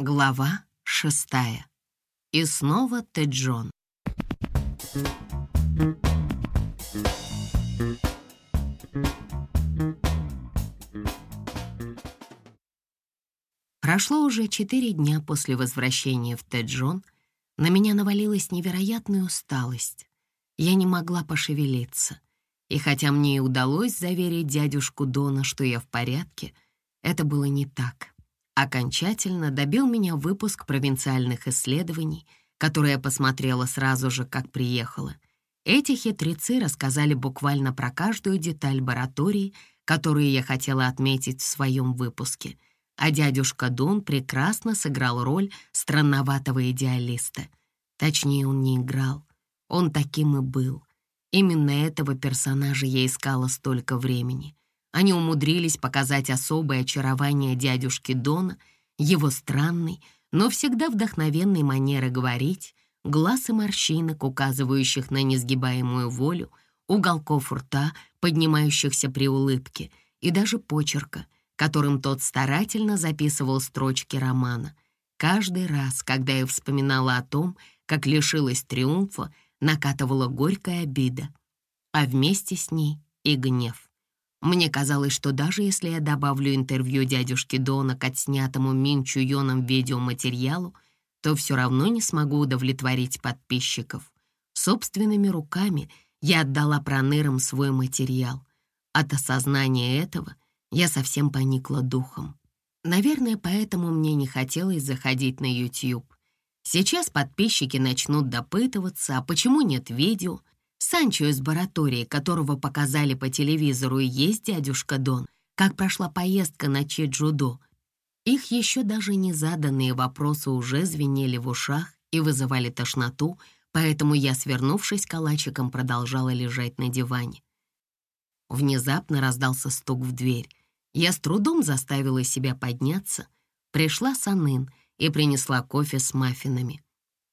Глава шестая. И снова Теджон. Прошло уже четыре дня после возвращения в Теджон. На меня навалилась невероятная усталость. Я не могла пошевелиться. И хотя мне и удалось заверить дядюшку Дона, что я в порядке, это было не так. Окончательно добил меня выпуск провинциальных исследований, который я посмотрела сразу же, как приехала. Эти хитрецы рассказали буквально про каждую деталь лаборатории, которую я хотела отметить в своем выпуске, а дядюшка Дон прекрасно сыграл роль странноватого идеалиста. Точнее, он не играл, он таким и был — Именно этого персонажа я искала столько времени. Они умудрились показать особое очарование дядюшки Дона, его странной, но всегда вдохновенной манеры говорить, глаз и морщинок, указывающих на несгибаемую волю, уголков рта, поднимающихся при улыбке, и даже почерка, которым тот старательно записывал строчки романа. Каждый раз, когда я вспоминала о том, как лишилась триумфа, накатывала горькая обида, а вместе с ней и гнев. Мне казалось, что даже если я добавлю интервью дядюшки Дона к отснятому Минчу Йоном видеоматериалу, то все равно не смогу удовлетворить подписчиков. Собственными руками я отдала пронырам свой материал. От осознания этого я совсем поникла духом. Наверное, поэтому мне не хотелось заходить на YouTube. Сейчас подписчики начнут допытываться, а почему нет видео. Санчо из баратории, которого показали по телевизору, и есть дядюшка Дон. Как прошла поездка на Чеджудо. Их еще даже не заданные вопросы уже звенели в ушах и вызывали тошноту, поэтому я, свернувшись калачиком, продолжала лежать на диване. Внезапно раздался стук в дверь. Я с трудом заставила себя подняться. Пришла Санын — и принесла кофе с маффинами.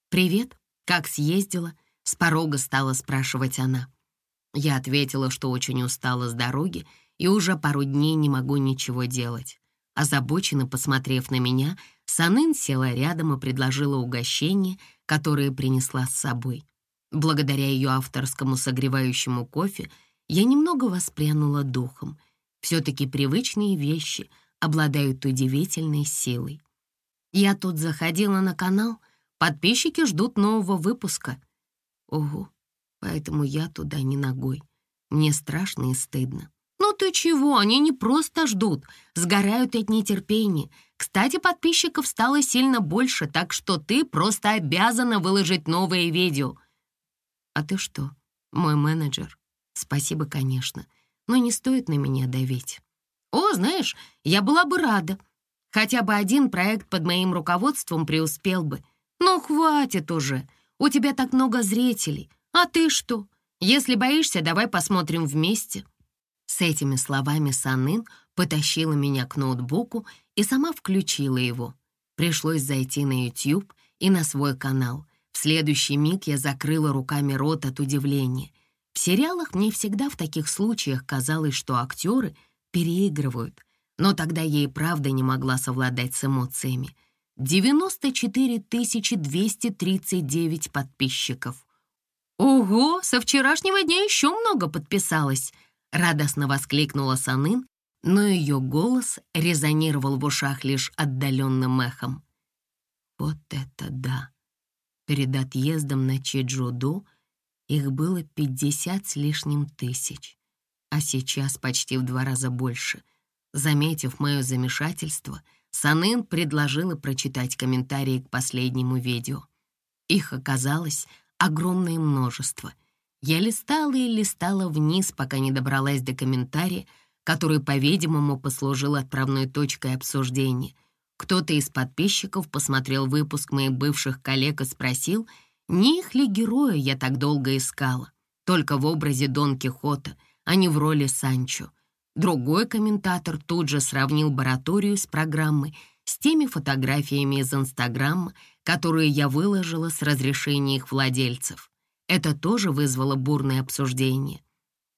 «Привет, как съездила?» — с порога стала спрашивать она. Я ответила, что очень устала с дороги и уже пару дней не могу ничего делать. Озабоченно посмотрев на меня, Санын села рядом и предложила угощение, которое принесла с собой. Благодаря ее авторскому согревающему кофе я немного воспрянула духом. Все-таки привычные вещи обладают удивительной силой. Я тут заходила на канал, подписчики ждут нового выпуска. Ого, поэтому я туда не ногой. Мне страшно и стыдно. «Ну ты чего, они не просто ждут, сгорают от нетерпения. Кстати, подписчиков стало сильно больше, так что ты просто обязана выложить новые видео». «А ты что, мой менеджер?» «Спасибо, конечно, но не стоит на меня давить». «О, знаешь, я была бы рада. Хотя бы один проект под моим руководством преуспел бы. Ну, хватит уже. У тебя так много зрителей. А ты что? Если боишься, давай посмотрим вместе». С этими словами Санын потащила меня к ноутбуку и сама включила его. Пришлось зайти на YouTube и на свой канал. В следующий миг я закрыла руками рот от удивления. В сериалах мне всегда в таких случаях казалось, что актеры переигрывают, но тогда я и правда не могла совладать с эмоциями. 94 239 подписчиков. «Ого, со вчерашнего дня еще много подписалось!» — радостно воскликнула Санын, но ее голос резонировал в ушах лишь отдаленным эхом. «Вот это да!» Перед отъездом на Чеджудо их было 50 с лишним тысяч, а сейчас почти в два раза больше — Заметив мое замешательство, Санын предложила прочитать комментарии к последнему видео. Их оказалось огромное множество. Я листала и листала вниз, пока не добралась до комментария, который, по-видимому, послужил отправной точкой обсуждения. Кто-то из подписчиков посмотрел выпуск моих бывших коллег и спросил, не их ли героя я так долго искала, только в образе Дон Кихота, а не в роли Санчо. Другой комментатор тут же сравнил бараторию с программой с теми фотографиями из Инстаграма, которые я выложила с разрешения их владельцев. Это тоже вызвало бурное обсуждение.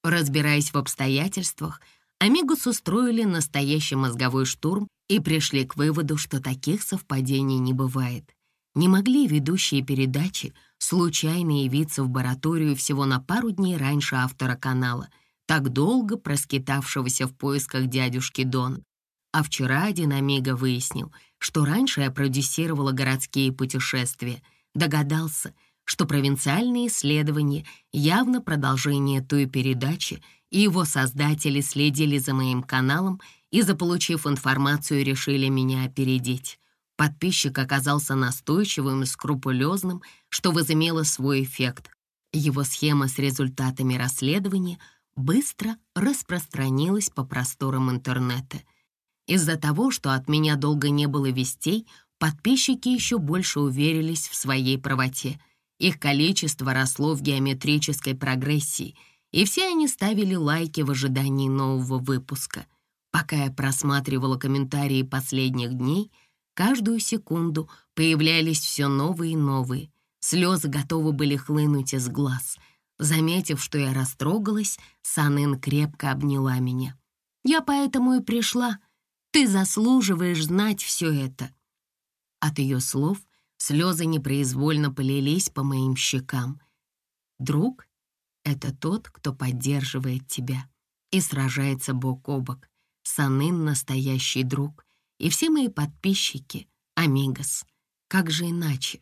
Разбираясь в обстоятельствах, Амигус устроили настоящий мозговой штурм и пришли к выводу, что таких совпадений не бывает. Не могли ведущие передачи случайно явиться в бараторию всего на пару дней раньше автора канала, так долго проскитавшегося в поисках дядюшки Дона. А вчера один Амиго выяснил, что раньше я продюсировала городские путешествия, догадался, что провинциальные исследования явно продолжение той передачи, и его создатели следили за моим каналом и, заполучив информацию, решили меня опередить. Подписчик оказался настойчивым и скрупулезным, что возымело свой эффект. Его схема с результатами расследования быстро распространилась по просторам интернета. Из-за того, что от меня долго не было вестей, подписчики еще больше уверились в своей правоте. Их количество росло в геометрической прогрессии — и все они ставили лайки в ожидании нового выпуска. Пока я просматривала комментарии последних дней, каждую секунду появлялись все новые и новые. Слезы готовы были хлынуть из глаз. Заметив, что я растрогалась, Санын крепко обняла меня. «Я поэтому и пришла. Ты заслуживаешь знать все это». От ее слов слезы непроизвольно полились по моим щекам. Друг это тот, кто поддерживает тебя и сражается бок о бок. Санын — настоящий друг. И все мои подписчики — Амигос. Как же иначе?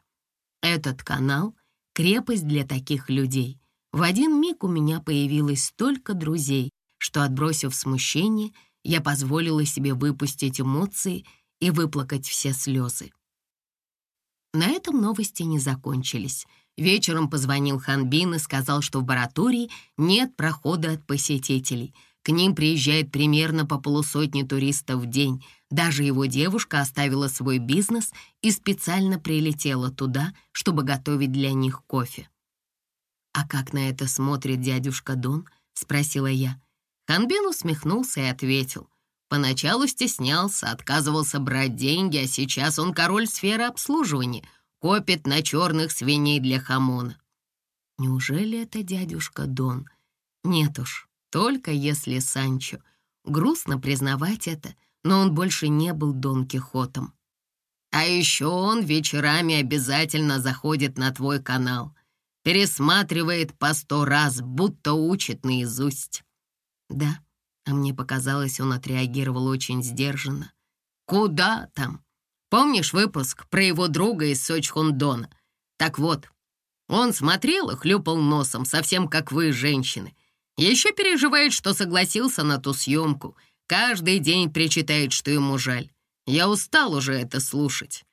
Этот канал — крепость для таких людей. В один миг у меня появилось столько друзей, что, отбросив смущение, я позволила себе выпустить эмоции и выплакать все слезы. На этом новости не закончились — Вечером позвонил Ханбин и сказал, что в баратории нет прохода от посетителей. К ним приезжает примерно по полусотни туристов в день. Даже его девушка оставила свой бизнес и специально прилетела туда, чтобы готовить для них кофе. «А как на это смотрит дядюшка Дон?» — спросила я. Ханбин усмехнулся и ответил. Поначалу стеснялся, отказывался брать деньги, а сейчас он король сферы обслуживания — копит на черных свиней для хамона. Неужели это дядюшка Дон? Нет уж, только если Санчо. Грустно признавать это, но он больше не был Дон Кихотом. А еще он вечерами обязательно заходит на твой канал, пересматривает по сто раз, будто учит наизусть. Да, а мне показалось, он отреагировал очень сдержанно. Куда там? Помнишь выпуск про его друга из Сочхундона? Так вот, он смотрел и хлюпал носом, совсем как вы, женщины. Еще переживает, что согласился на ту съемку. Каждый день причитает, что ему жаль. Я устал уже это слушать.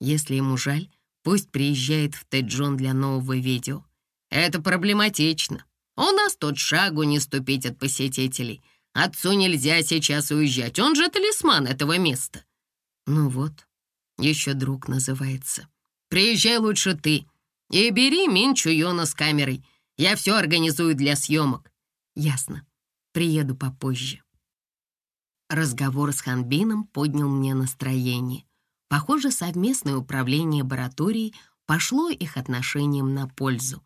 Если ему жаль, пусть приезжает в Тэджон для нового видео. Это проблематично. У нас тут шагу не ступить от посетителей. Отцу нельзя сейчас уезжать, он же талисман этого места. Ну вот, еще друг называется. Приезжай лучше ты и бери Минчу Йона с камерой. Я все организую для съемок. Ясно. Приеду попозже. Разговор с Ханбином поднял мне настроение. Похоже, совместное управление лабораторией пошло их отношениям на пользу.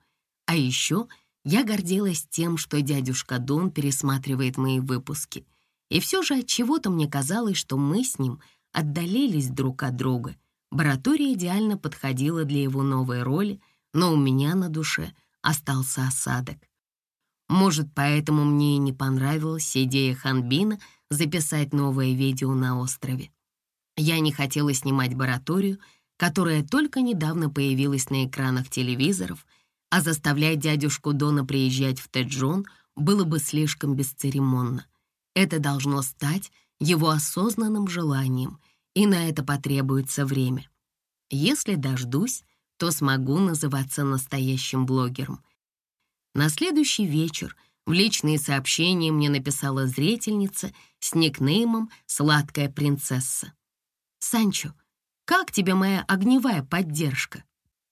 А еще я гордилась тем, что дядюшка Дон пересматривает мои выпуски. И все же от чего-то мне казалось, что мы с ним — отдалились друг от друга. Баратория идеально подходила для его новой роли, но у меня на душе остался осадок. Может, поэтому мне и не понравилась идея Ханбина записать новое видео на острове. Я не хотела снимать бараторию, которая только недавно появилась на экранах телевизоров, а заставлять дядюшку Дона приезжать в Теджон было бы слишком бесцеремонно. Это должно стать его осознанным желанием, и на это потребуется время. Если дождусь, то смогу называться настоящим блогером. На следующий вечер в личные сообщения мне написала зрительница с никнеймом «Сладкая принцесса». «Санчо, как тебе моя огневая поддержка?»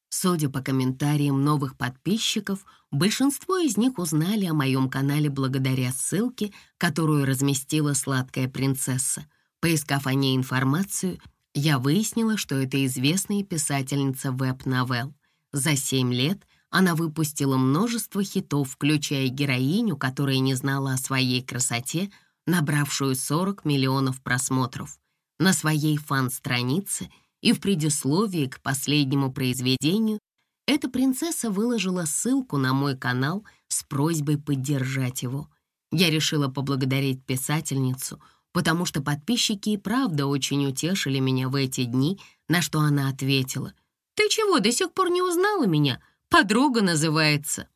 Судя по комментариям новых подписчиков, большинство из них узнали о моем канале благодаря ссылке, которую разместила «Сладкая принцесса». Поискав о ней информацию, я выяснила, что это известная писательница веб-новелл. За семь лет она выпустила множество хитов, включая героиню, которая не знала о своей красоте, набравшую 40 миллионов просмотров. На своей фан-странице и в предисловии к последнему произведению эта принцесса выложила ссылку на мой канал с просьбой поддержать его. Я решила поблагодарить писательницу, потому что подписчики и правда очень утешили меня в эти дни, на что она ответила. «Ты чего, до сих пор не узнала меня? Подруга называется».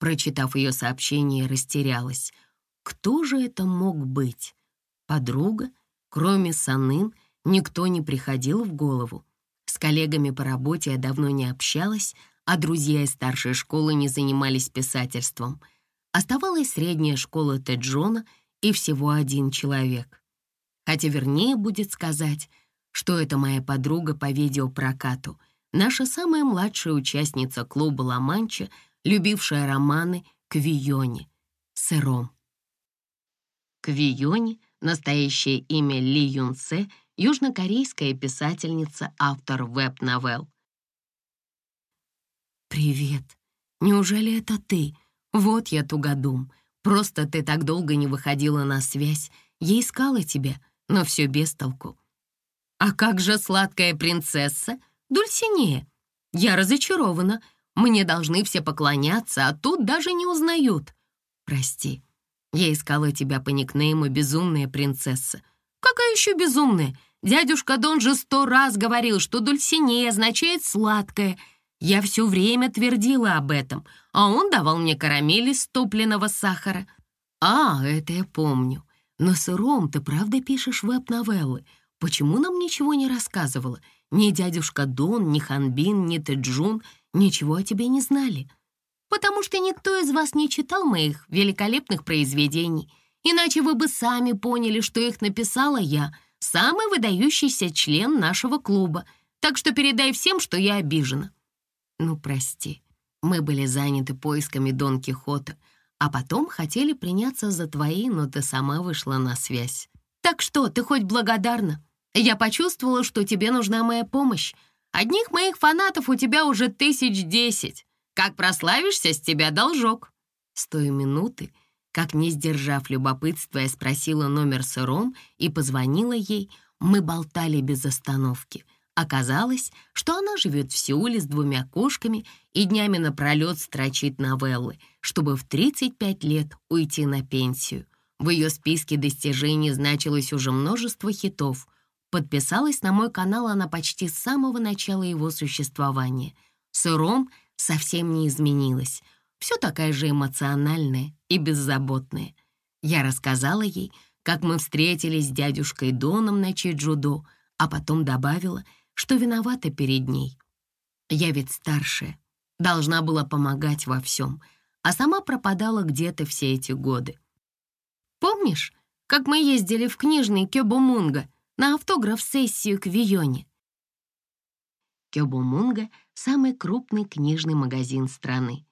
Прочитав ее сообщение, растерялась. Кто же это мог быть? Подруга? Кроме Санын, никто не приходил в голову. С коллегами по работе я давно не общалась, а друзья из старшей школы не занимались писательством. Оставалась средняя школа Теджона и всего один человек. Хотя вернее будет сказать, что это моя подруга по видеопрокату, наша самая младшая участница клуба «Ла-Манча», любившая романы Квиони, сыром. Квиони, настоящее имя Ли Юнсе, южнокорейская писательница, автор веб-новелл. «Привет. Неужели это ты? Вот я тугодум. Просто ты так долго не выходила на связь. Я искала тебя, но все без толку. А как же сладкая принцесса? Дульсинея. Я разочарована. Мне должны все поклоняться, а тут даже не узнают. Прости, я искала тебя по никнейму «Безумная принцесса». Какая еще безумная? Дядюшка Дон же сто раз говорил, что Дульсинея означает «сладкая». Я все время твердила об этом, а он давал мне карамели из топленого сахара. А, это я помню. Но сыром ты правда пишешь веб-новеллы. Почему нам ничего не рассказывала? Ни дядюшка Дон, ни Ханбин, ни Тэджун ничего о тебе не знали потому что никто из вас не читал моих великолепных произведений, иначе вы бы сами поняли, что их написала я, самый выдающийся член нашего клуба, так что передай всем, что я обижена». «Ну, прости, мы были заняты поисками Дон Кихота, а потом хотели приняться за твои, но ты сама вышла на связь. Так что, ты хоть благодарна? Я почувствовала, что тебе нужна моя помощь. Одних моих фанатов у тебя уже тысяч десять. Как прославишься, с тебя должок». С той минуты, как не сдержав любопытства, я спросила номер сыром и позвонила ей, мы болтали без остановки. Оказалось, что она живет в Сеуле с двумя кошками и днями напролет строчит новеллы, чтобы в 35 лет уйти на пенсию. В ее списке достижений значилось уже множество хитов. Подписалась на мой канал она почти с самого начала его существования. Сыром — совсем не изменилась, все такая же эмоциональная и беззаботная. Я рассказала ей, как мы встретились с дядюшкой Доном на Чеджудо, а потом добавила, что виновата перед ней. Я ведь старшая, должна была помогать во всем, а сама пропадала где-то все эти годы. Помнишь, как мы ездили в книжный Кёбумунга на автограф-сессию к Вионе? Кёбумунга — самый крупный книжный магазин страны.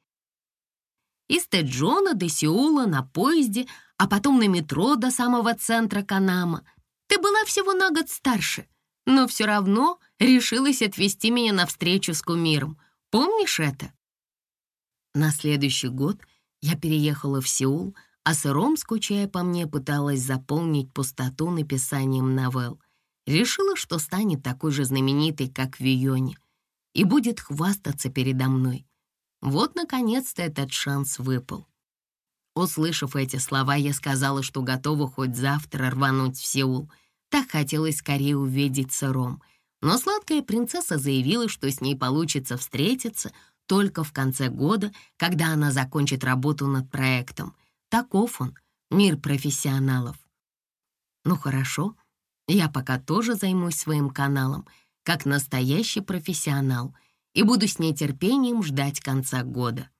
Из Теджона до Сеула на поезде, а потом на метро до самого центра Канама. Ты была всего на год старше, но все равно решилась отвезти меня на встречу с кумиром. Помнишь это? На следующий год я переехала в Сеул, а сыром, скучая по мне, пыталась заполнить пустоту написанием новелл. Решила, что станет такой же знаменитой, как Вионе и будет хвастаться передо мной. Вот, наконец-то, этот шанс выпал. Услышав эти слова, я сказала, что готова хоть завтра рвануть в Сеул. Так хотелось скорее увидеть сыром. Но сладкая принцесса заявила, что с ней получится встретиться только в конце года, когда она закончит работу над проектом. Таков он, мир профессионалов. Ну хорошо, я пока тоже займусь своим каналом — как настоящий профессионал и буду с нетерпением ждать конца года.